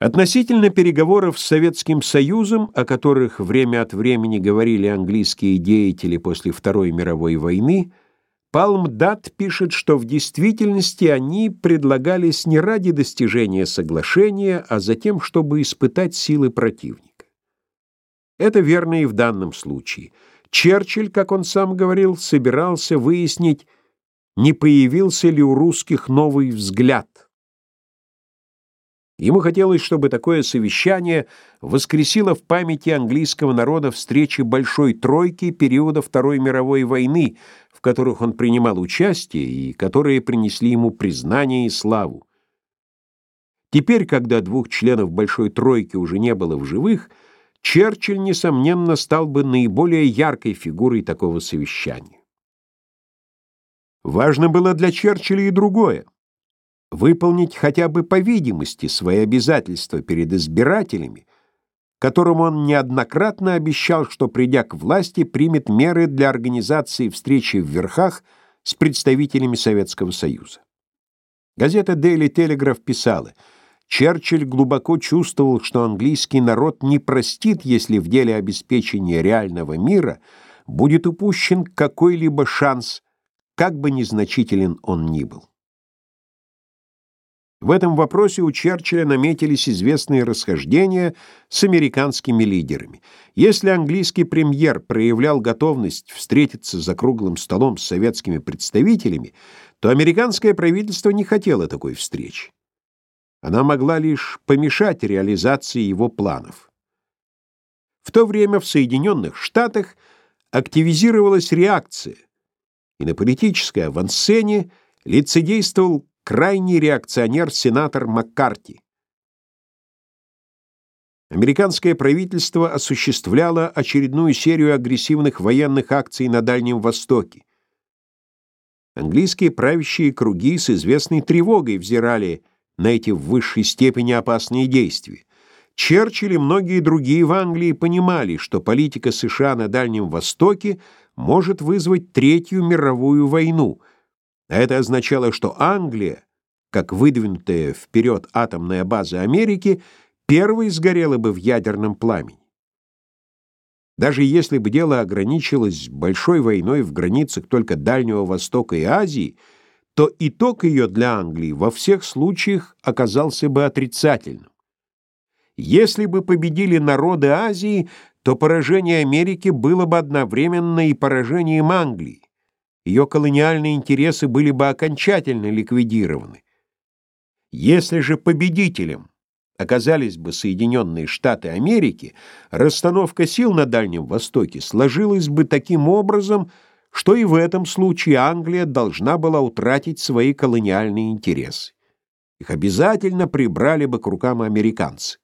Относительно переговоров с Советским Союзом, о которых время от времени говорили английские деятели после Второй мировой войны, Палмдат пишет, что в действительности они предлагались не ради достижения соглашения, а затем, чтобы испытать силы противника. Это верно и в данном случае. Черчилль, как он сам говорил, собирался выяснить, не появился ли у русских новый взгляд – Ему хотелось, чтобы такое совещание воскресило в памяти английского народа встречи Большой Тройки периода Второй мировой войны, в которых он принимал участие и которые принесли ему признание и славу. Теперь, когда двух членов Большой Тройки уже не было в живых, Черчилль, несомненно, стал бы наиболее яркой фигурой такого совещания. Важно было для Черчилля и другое выполнить хотя бы по видимости свои обязательства перед избирателями, которым он неоднократно обещал, что, придя к власти, примет меры для организации встречи в верхах с представителями Советского Союза. Газета Daily Telegraph писала, Черчилль глубоко чувствовал, что английский народ не простит, если в деле обеспечения реального мира будет упущен какой-либо шанс, как бы незначителен он ни был. В этом вопросе у Черчилля наметились известные расхождения с американскими лидерами. Если английский премьер проявлял готовность встретиться за круглым столом с советскими представителями, то американское правительство не хотело такой встречи. Она могла лишь помешать реализации его планов. В то время в Соединенных Штатах активизировалась реакция, и на политической авансцене лицедействовал крайний реакционер-сенатор Маккарти. Американское правительство осуществляло очередную серию агрессивных военных акций на Дальнем Востоке. Английские правящие круги с известной тревогой взирали на эти в высшей степени опасные действия. Черчилль и многие другие в Англии понимали, что политика США на Дальнем Востоке может вызвать Третью мировую войну – это означало, что Англия, как выдвинутая вперед атомная база Америки, первой сгорела бы в ядерном пламени. Даже если бы дело ограничилось большой войной в границах только Дальнего Востока и Азии, то итог ее для Англии во всех случаях оказался бы отрицательным. Если бы победили народы Азии, то поражение Америки было бы одновременно и поражением Англии ее колониальные интересы были бы окончательно ликвидированы. Если же победителем оказались бы Соединенные Штаты Америки, расстановка сил на Дальнем Востоке сложилась бы таким образом, что и в этом случае Англия должна была утратить свои колониальные интересы. Их обязательно прибрали бы к рукам американцы.